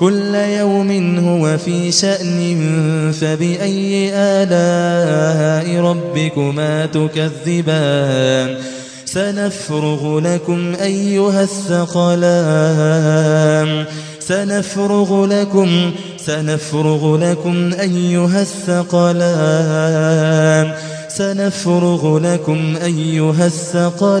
كل يوم هو في شأن فبأي آلاء ربكما تكذبان؟ سنفرغ لكم أيها الثقلان. سنفرغ لكم سنفرغ لكم أيها الثقلان. سنفرغ لكم أيها الثقلان.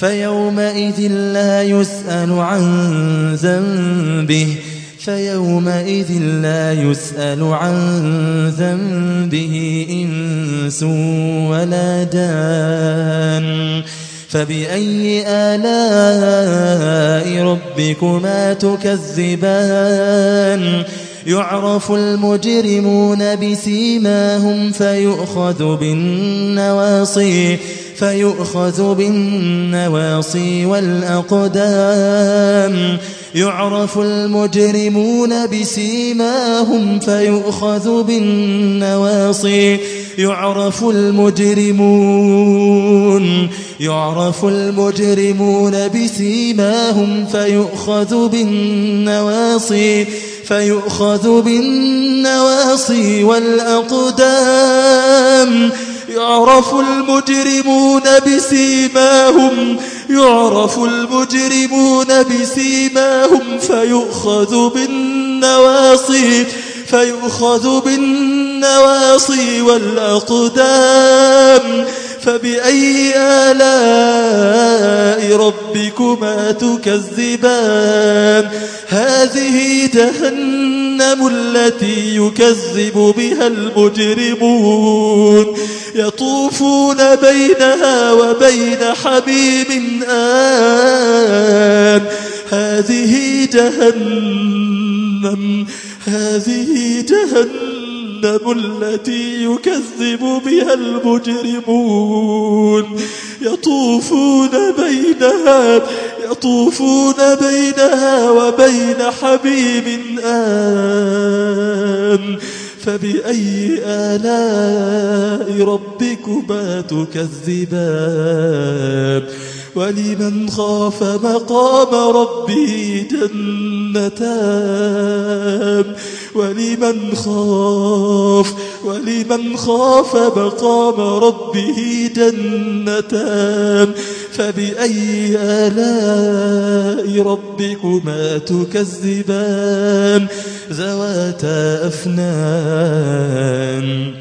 فيومئذ لا يسأل عن ذنبه. فيومئذ لا يسأل عن ذنبه إنس ولا جان. فبأي آلاء ربكما تكذبان؟ يعرف المجرمون بسيماهم فيؤخذ بالنواصي. فيؤخذ بالنواصي والأقدام. يعرف المجرمون بسيماهم فيؤخذ بالنواصي. يعرف المجرمون يعرف المجرمون بسيماهم فيؤخذ بالنواصي. فيؤخذ بالنواصي والأقدام. يعرف المجرمون بسيماهم يعرف المجرمون بسيماهم فيؤخذ بالنواصي فيؤخذ بالنواصي والأقدام. فبأي آلاء ربكما تكذبان؟ هذه جهنم التي يكذب بها المجرمون يطوفون بينها وبين حبيب آن. هذه جهنم هذه جهنم التي يكذب بها المجرمون يطوفون بينها يطوفون بينها وبين حبيب آن. فبأي آلاء ربكما تكذبان؟ ولمن خاف مقام ربه جنتان؟ ولمن خاف ولمن خاف مقام ربه جنتان؟ فبأي آلاء ربكما تكذبان؟ ذواتا أفنان.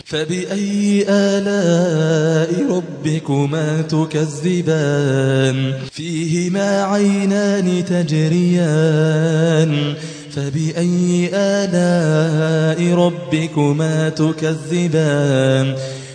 فبأي آلاء ربكما تكذبان؟ فيهما عينان تجريان. فبأي آلاء ربكما تكذبان؟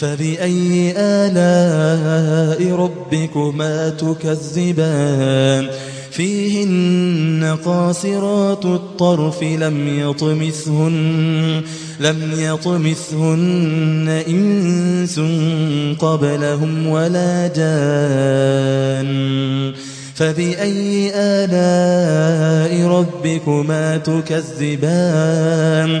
فبأي آلاء ربكما تكذبان؟ فيهن قاصرات الطرف لم يطمثهن لم يطمثهن إنس قبلهم ولا جان. فبأي آلاء ربكما تكذبان؟